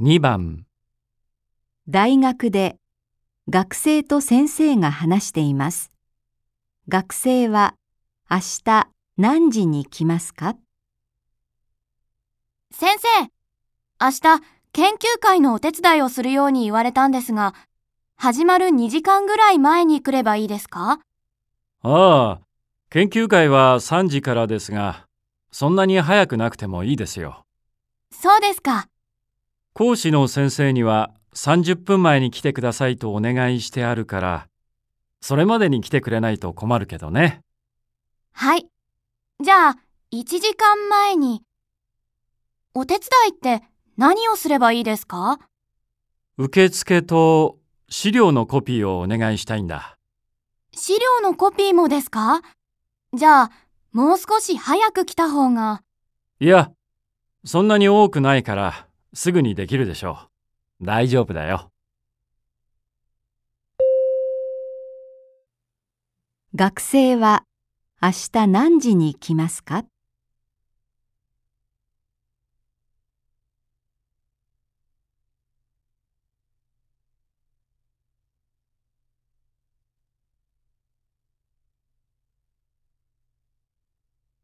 2番大学で学生と先生が話しています。学生は明日何時に来ますか？先生、明日研究会のお手伝いをするように言われたんですが、始まる2時間ぐらい前に来ればいいですか？ああ、研究会は3時からですが、そんなに早くなくてもいいですよ。そうですか。講師の先生には30分前に来てくださいとお願いしてあるから、それまでに来てくれないと困るけどね。はい。じゃあ、1時間前に。お手伝いって何をすればいいですか？受付と資料のコピーをお願いしたいんだ。資料のコピーもですか？じゃあ、もう少し早く来た方が。いや、そんなに多くないから、すぐにできるでしょう。大丈夫だよ。学生は明日何時に来ますか？